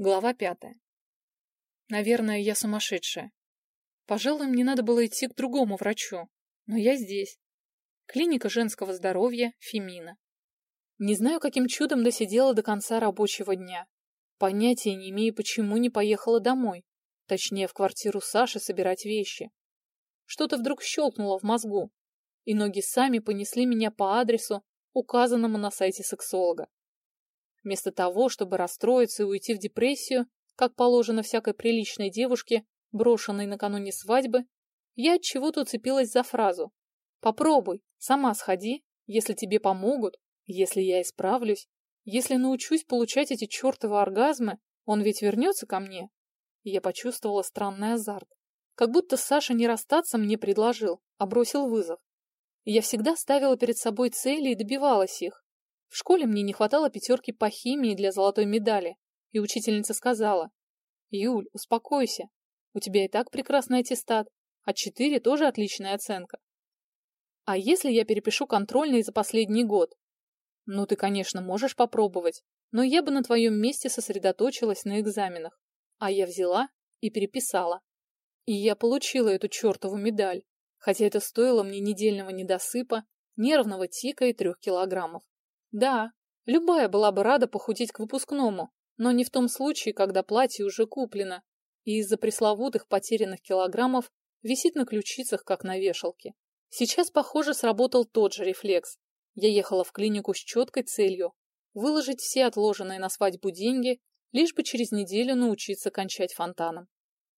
Глава пятая. Наверное, я сумасшедшая. Пожалуй, мне надо было идти к другому врачу, но я здесь. Клиника женского здоровья Фемина. Не знаю, каким чудом досидела до конца рабочего дня. Понятия не имею, почему не поехала домой, точнее, в квартиру Саши собирать вещи. Что-то вдруг щелкнуло в мозгу, и ноги сами понесли меня по адресу, указанному на сайте сексолога. Вместо того, чтобы расстроиться и уйти в депрессию, как положено всякой приличной девушке, брошенной накануне свадьбы, я от чего-то уцепилась за фразу «Попробуй, сама сходи, если тебе помогут, если я исправлюсь, если научусь получать эти чертовы оргазмы, он ведь вернется ко мне». Я почувствовала странный азарт. Как будто Саша не расстаться мне предложил, а бросил вызов. Я всегда ставила перед собой цели и добивалась их. В школе мне не хватало пятерки по химии для золотой медали, и учительница сказала, «Юль, успокойся, у тебя и так прекрасный аттестат, а четыре тоже отличная оценка. А если я перепишу контрольные за последний год? Ну, ты, конечно, можешь попробовать, но я бы на твоем месте сосредоточилась на экзаменах. А я взяла и переписала. И я получила эту чертову медаль, хотя это стоило мне недельного недосыпа, нервного тика и трех килограммов. Да, любая была бы рада похудеть к выпускному, но не в том случае, когда платье уже куплено, и из-за пресловутых потерянных килограммов висит на ключицах, как на вешалке. Сейчас, похоже, сработал тот же рефлекс. Я ехала в клинику с четкой целью выложить все отложенные на свадьбу деньги, лишь бы через неделю научиться кончать фонтаном.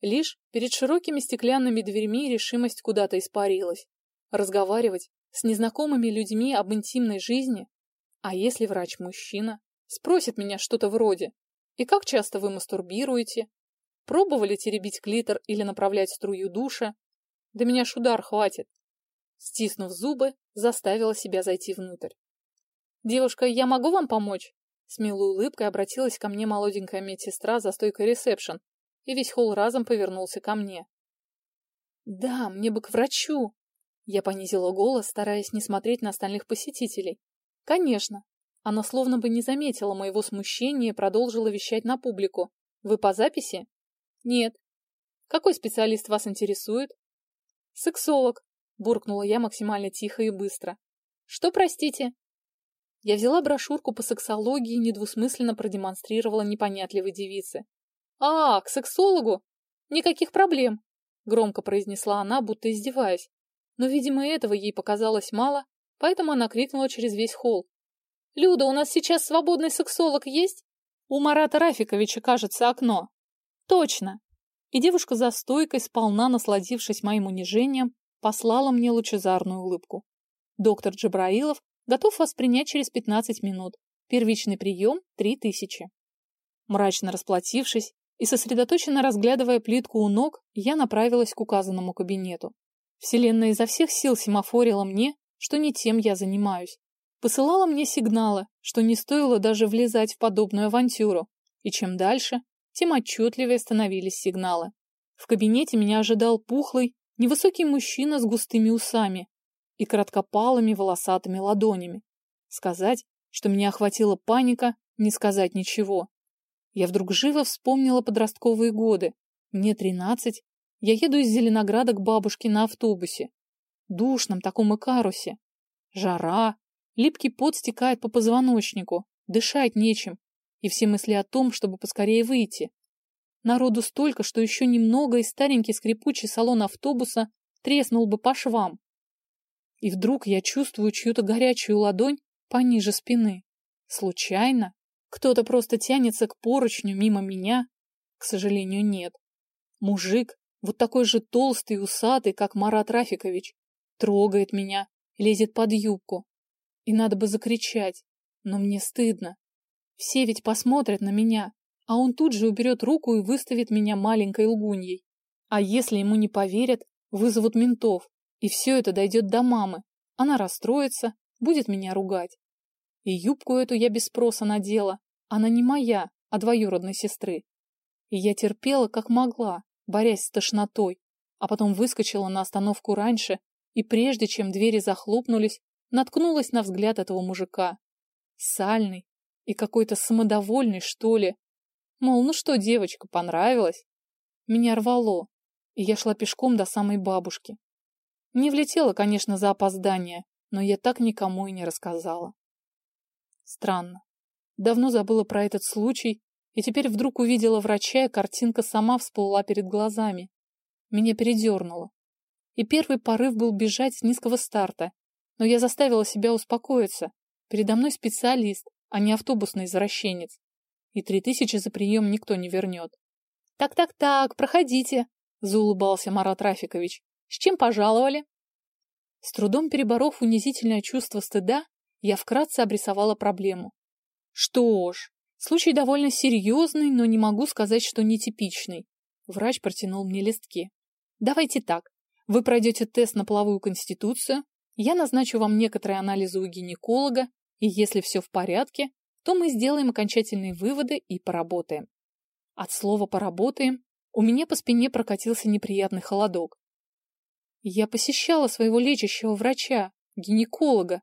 Лишь перед широкими стеклянными дверьми решимость куда-то испарилась. Разговаривать с незнакомыми людьми об интимной жизни а если врач мужчина? Спросит меня что-то вроде «И как часто вы мастурбируете?» Пробовали теребить клитор или направлять струю душа? Да меня ж удар хватит. Стиснув зубы, заставила себя зайти внутрь. «Девушка, я могу вам помочь?» С милой улыбкой обратилась ко мне молоденькая медсестра за стойкой ресепшн, и весь холл разом повернулся ко мне. «Да, мне бы к врачу!» Я понизила голос, стараясь не смотреть на остальных посетителей. Конечно. Она словно бы не заметила моего смущения и продолжила вещать на публику. Вы по записи? Нет. Какой специалист вас интересует? Сексолог, буркнула я максимально тихо и быстро. Что, простите? Я взяла брошюрку по сексологии и недвусмысленно продемонстрировала непонятливой девице. «А, к сексологу? Никаких проблем!» Громко произнесла она, будто издеваясь. Но, видимо, этого ей показалось мало, поэтому она крикнула через весь холл. «Люда, у нас сейчас свободный сексолог есть?» «У Марата Рафиковича, кажется, окно». «Точно!» И девушка за стойкой, сполна насладившись моим унижением, послала мне лучезарную улыбку. Доктор Джабраилов готов вас принять через 15 минут. Первичный прием – 3000. Мрачно расплатившись и сосредоточенно разглядывая плитку у ног, я направилась к указанному кабинету. Вселенная изо всех сил семафорила мне, что не тем я занимаюсь. Посылала мне сигналы, что не стоило даже влезать в подобную авантюру, и чем дальше, тем отчетливее становились сигналы. В кабинете меня ожидал пухлый, невысокий мужчина с густыми усами и короткопалыми волосатыми ладонями. Сказать, что меня охватила паника, не сказать ничего. Я вдруг живо вспомнила подростковые годы. Мне тринадцать, я еду из Зеленограда к бабушке на автобусе душном таком икарусе. Жара, липкий пот стекает по позвоночнику, дышать нечем, и все мысли о том, чтобы поскорее выйти. Народу столько, что еще немного, и старенький скрипучий салон автобуса треснул бы по швам. И вдруг я чувствую чью-то горячую ладонь пониже спины. Случайно? Кто-то просто тянется к поручню мимо меня? К сожалению, нет. Мужик, вот такой же толстый и усатый, как Марат Рафикович, трогает меня, лезет под юбку. И надо бы закричать, но мне стыдно. Все ведь посмотрят на меня, а он тут же уберет руку и выставит меня маленькой лгуньей. А если ему не поверят, вызовут ментов, и все это дойдет до мамы. Она расстроится, будет меня ругать. И юбку эту я без спроса надела. Она не моя, а двоюродной сестры. И я терпела, как могла, борясь с тошнотой, а потом выскочила на остановку раньше и прежде чем двери захлопнулись, наткнулась на взгляд этого мужика. Сальный и какой-то самодовольный, что ли. Мол, ну что, девочка, понравилось? Меня рвало, и я шла пешком до самой бабушки. Не влетела, конечно, за опоздание, но я так никому и не рассказала. Странно. Давно забыла про этот случай, и теперь вдруг увидела врача, и картинка сама всплыла перед глазами. Меня передернуло. И первый порыв был бежать с низкого старта, но я заставила себя успокоиться. Передо мной специалист, а не автобусный извращенец. И три тысячи за прием никто не вернет. «Так-так-так, проходите», — заулыбался Марат Рафикович. «С чем пожаловали?» С трудом переборов унизительное чувство стыда, я вкратце обрисовала проблему. Что ж, случай довольно серьезный, но не могу сказать, что нетипичный. Врач протянул мне листки. Давайте так. Вы пройдете тест на половую конституцию, я назначу вам некоторые анализы у гинеколога, и если все в порядке, то мы сделаем окончательные выводы и поработаем. От слова «поработаем» у меня по спине прокатился неприятный холодок. Я посещала своего лечащего врача, гинеколога,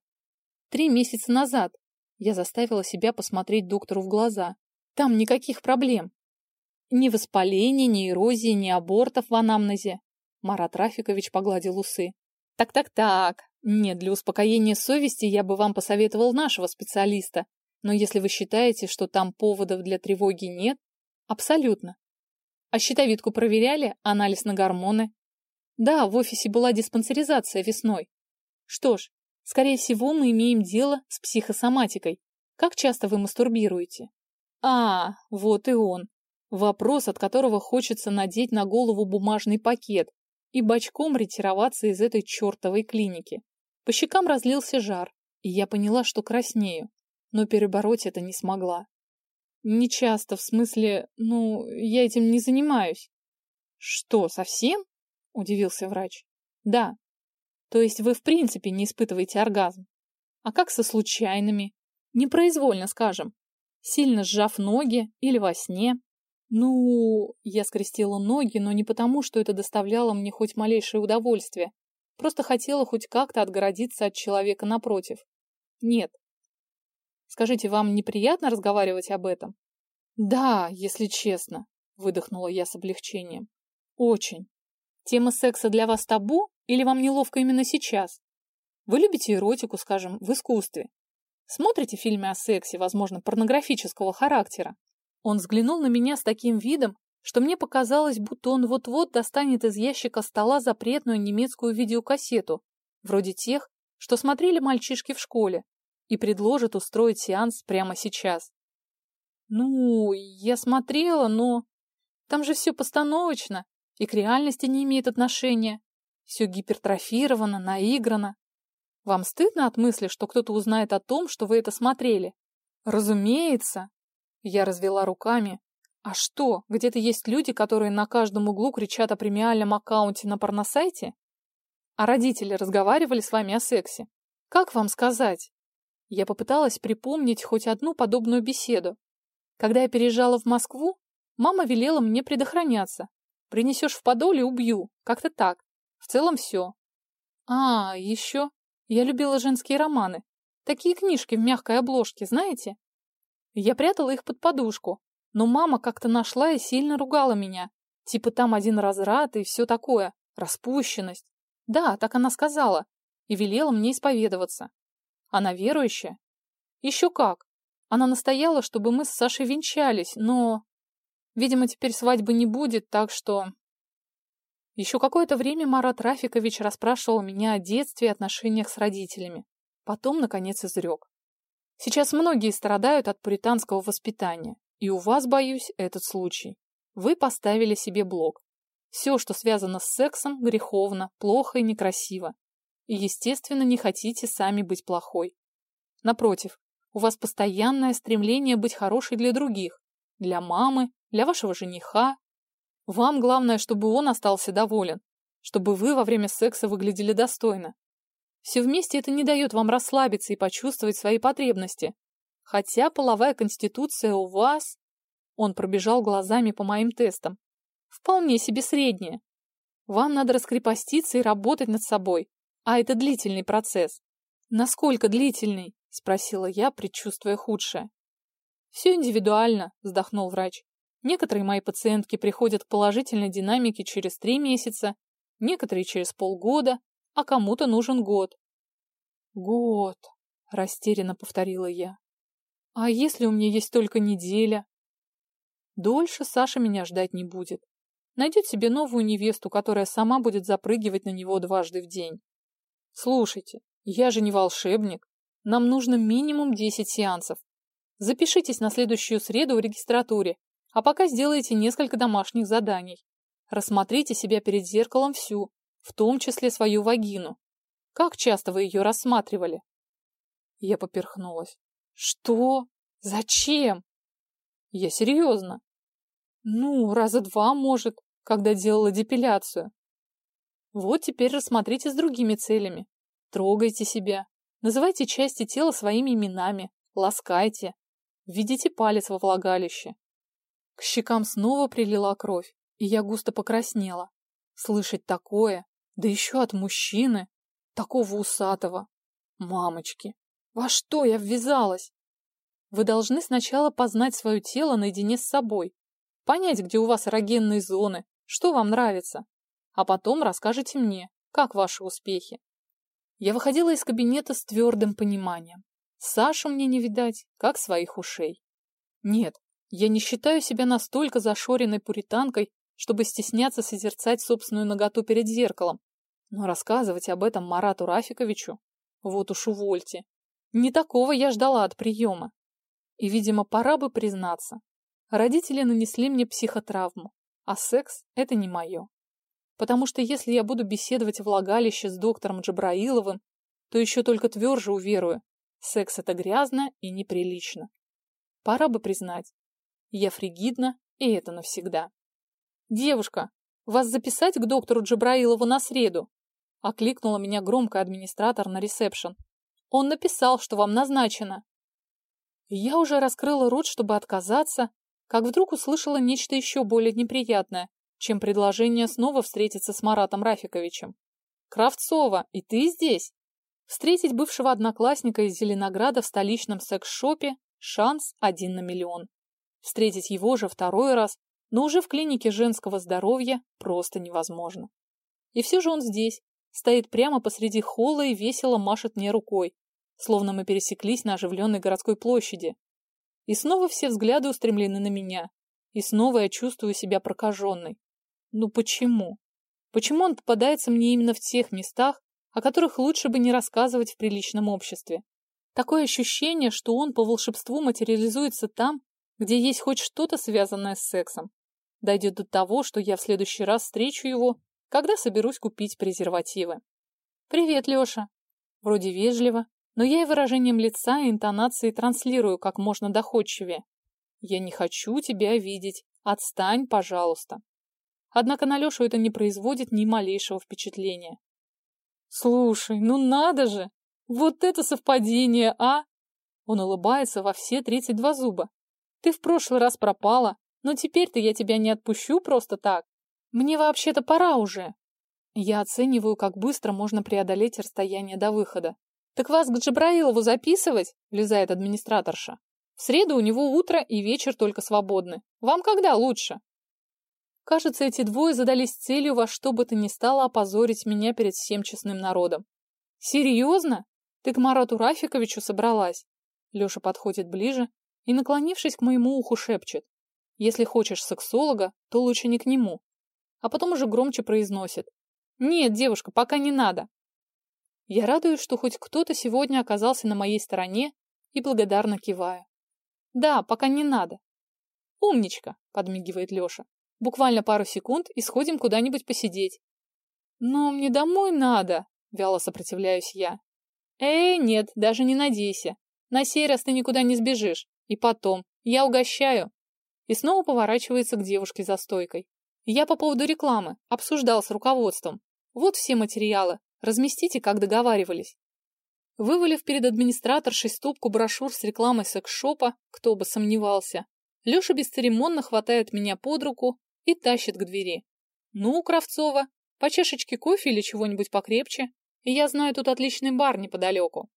три месяца назад. Я заставила себя посмотреть доктору в глаза. Там никаких проблем. Ни воспаления, ни эрозии, ни абортов в анамнезе. Марат Рафикович погладил усы. Так-так-так. Нет, для успокоения совести я бы вам посоветовал нашего специалиста. Но если вы считаете, что там поводов для тревоги нет, абсолютно. А щитовидку проверяли, анализ на гормоны? Да, в офисе была диспансеризация весной. Что ж, скорее всего, мы имеем дело с психосоматикой. Как часто вы мастурбируете? А, вот и он. Вопрос, от которого хочется надеть на голову бумажный пакет и бочком ретироваться из этой чертовой клиники. По щекам разлился жар, и я поняла, что краснею, но перебороть это не смогла. Не часто, в смысле, ну, я этим не занимаюсь. Что, совсем? Удивился врач. Да. То есть вы в принципе не испытываете оргазм. А как со случайными? Непроизвольно, скажем. Сильно сжав ноги или во сне. Ну, я скрестила ноги, но не потому, что это доставляло мне хоть малейшее удовольствие. Просто хотела хоть как-то отгородиться от человека напротив. Нет. Скажите, вам неприятно разговаривать об этом? Да, если честно, выдохнула я с облегчением. Очень. Тема секса для вас табу или вам неловко именно сейчас? Вы любите эротику, скажем, в искусстве? Смотрите фильмы о сексе, возможно, порнографического характера? Он взглянул на меня с таким видом, что мне показалось, будто он вот-вот достанет из ящика стола запретную немецкую видеокассету, вроде тех, что смотрели мальчишки в школе, и предложит устроить сеанс прямо сейчас. Ну, я смотрела, но... Там же все постановочно, и к реальности не имеет отношения. Все гипертрофировано, наиграно. Вам стыдно от мысли, что кто-то узнает о том, что вы это смотрели? Разумеется, я развела руками. А что, где-то есть люди, которые на каждом углу кричат о премиальном аккаунте на порносайте? А родители разговаривали с вами о сексе? Как вам сказать? Я попыталась припомнить хоть одну подобную беседу. Когда я переезжала в Москву, мама велела мне предохраняться. Принесешь в подоле — убью. Как-то так. В целом все. А, еще. Я любила женские романы. Такие книжки в мягкой обложке, знаете? Я прятала их под подушку, но мама как-то нашла и сильно ругала меня. Типа там один разрад и все такое, распущенность. Да, так она сказала, и велела мне исповедоваться. Она верующая? Еще как. Она настояла, чтобы мы с Сашей венчались, но... Видимо, теперь свадьбы не будет, так что... Еще какое-то время Марат Рафикович расспрашивал меня о детстве и отношениях с родителями. Потом, наконец, изрек. Сейчас многие страдают от пуританского воспитания, и у вас, боюсь, этот случай. Вы поставили себе блок. Все, что связано с сексом, греховно, плохо и некрасиво. И, естественно, не хотите сами быть плохой. Напротив, у вас постоянное стремление быть хорошей для других, для мамы, для вашего жениха. Вам главное, чтобы он остался доволен, чтобы вы во время секса выглядели достойно. Все вместе это не дает вам расслабиться и почувствовать свои потребности. Хотя половая конституция у вас... Он пробежал глазами по моим тестам. Вполне себе средняя. Вам надо раскрепоститься и работать над собой. А это длительный процесс. Насколько длительный? Спросила я, предчувствуя худшее. Все индивидуально, вздохнул врач. Некоторые мои пациентки приходят к положительной динамике через три месяца, некоторые через полгода, а кому-то нужен год. Год, растерянно повторила я. А если у меня есть только неделя? Дольше Саша меня ждать не будет. Найдет себе новую невесту, которая сама будет запрыгивать на него дважды в день. Слушайте, я же не волшебник. Нам нужно минимум 10 сеансов. Запишитесь на следующую среду в регистратуре, а пока сделайте несколько домашних заданий. Рассмотрите себя перед зеркалом всю, в том числе свою вагину. Как часто вы ее рассматривали? Я поперхнулась. Что? Зачем? Я серьезно. Ну, раза два, может, когда делала депиляцию. Вот теперь рассмотрите с другими целями. Трогайте себя. Называйте части тела своими именами. Ласкайте. Введите палец во влагалище. К щекам снова прилила кровь, и я густо покраснела. Слышать такое, да еще от мужчины, такого усатого. Мамочки, во что я ввязалась? Вы должны сначала познать свое тело наедине с собой, понять, где у вас эрогенные зоны, что вам нравится, а потом расскажете мне, как ваши успехи. Я выходила из кабинета с твердым пониманием. Сашу мне не видать, как своих ушей. Нет, я не считаю себя настолько зашоренной пуританкой, чтобы стесняться созерцать собственную наготу перед зеркалом. Но рассказывать об этом Марату Рафиковичу, вот уж увольте. Не такого я ждала от приема. И, видимо, пора бы признаться. Родители нанесли мне психотравму, а секс – это не мое. Потому что если я буду беседовать в влагалище с доктором Джабраиловым, то еще только тверже уверую, секс – это грязно и неприлично. Пора бы признать, я фригидна, и это навсегда. «Девушка, вас записать к доктору Джабраилову на среду?» Окликнула меня громко администратор на ресепшн. «Он написал, что вам назначено». Я уже раскрыла рот, чтобы отказаться, как вдруг услышала нечто еще более неприятное, чем предложение снова встретиться с Маратом Рафиковичем. «Кравцова, и ты здесь?» Встретить бывшего одноклассника из Зеленограда в столичном секс-шопе – шанс один на миллион. Встретить его же второй раз, но уже в клинике женского здоровья, просто невозможно. И все же он здесь, стоит прямо посреди холла и весело машет мне рукой, словно мы пересеклись на оживленной городской площади. И снова все взгляды устремлены на меня. И снова я чувствую себя прокаженной. Ну почему? Почему он попадается мне именно в тех местах, о которых лучше бы не рассказывать в приличном обществе? Такое ощущение, что он по волшебству материализуется там, где есть хоть что-то связанное с сексом. Дойдет до того, что я в следующий раз встречу его, когда соберусь купить презервативы. «Привет, Леша!» Вроде вежливо, но я и выражением лица и интонацией транслирую как можно доходчивее. «Я не хочу тебя видеть. Отстань, пожалуйста!» Однако на Лешу это не производит ни малейшего впечатления. «Слушай, ну надо же! Вот это совпадение, а!» Он улыбается во все тридцать два зуба. Ты в прошлый раз пропала, но теперь-то я тебя не отпущу просто так. Мне вообще-то пора уже. Я оцениваю, как быстро можно преодолеть расстояние до выхода. Так вас к Джабраилову записывать? Влезает администраторша. В среду у него утро и вечер только свободны. Вам когда лучше? Кажется, эти двое задались целью во что бы то ни стало опозорить меня перед всем честным народом. Серьезно? Ты к Марату Рафиковичу собралась? Леша подходит ближе, и, наклонившись к моему уху, шепчет. Если хочешь сексолога, то лучше не к нему. А потом уже громче произносит. Нет, девушка, пока не надо. Я радуюсь, что хоть кто-то сегодня оказался на моей стороне и благодарно киваю. Да, пока не надо. Умничка, подмигивает Леша. Буквально пару секунд и сходим куда-нибудь посидеть. Но мне домой надо, вяло сопротивляюсь я. Эй, нет, даже не надейся. На сей раз ты никуда не сбежишь. И потом, я угощаю. И снова поворачивается к девушке за стойкой. Я по поводу рекламы, обсуждал с руководством. Вот все материалы, разместите, как договаривались. Вывалив перед администраторшей стопку брошюр с рекламой секс-шопа, кто бы сомневался, Леша бесцеремонно хватает меня под руку и тащит к двери. Ну, Кравцова, по чашечке кофе или чего-нибудь покрепче, и я знаю тут отличный бар неподалеку.